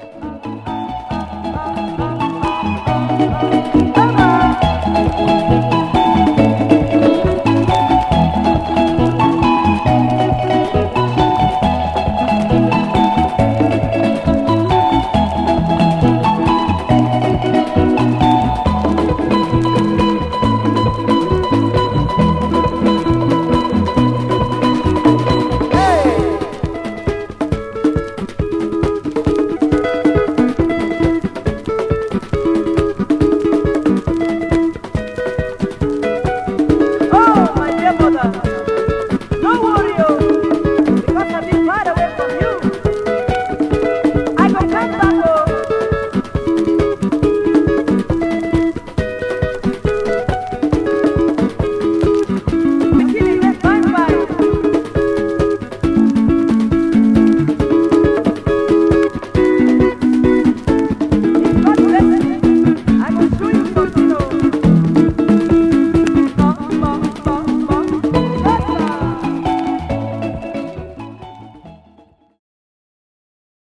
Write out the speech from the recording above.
Música